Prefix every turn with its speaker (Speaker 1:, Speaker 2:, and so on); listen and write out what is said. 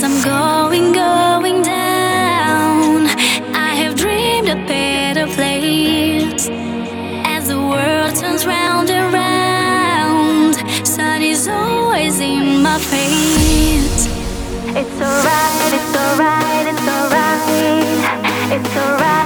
Speaker 1: I'm going, going down, I have dreamed a better place. As the world turns round and round, sun is always in my face. It's alright, it's alright, it's alright, it's alright.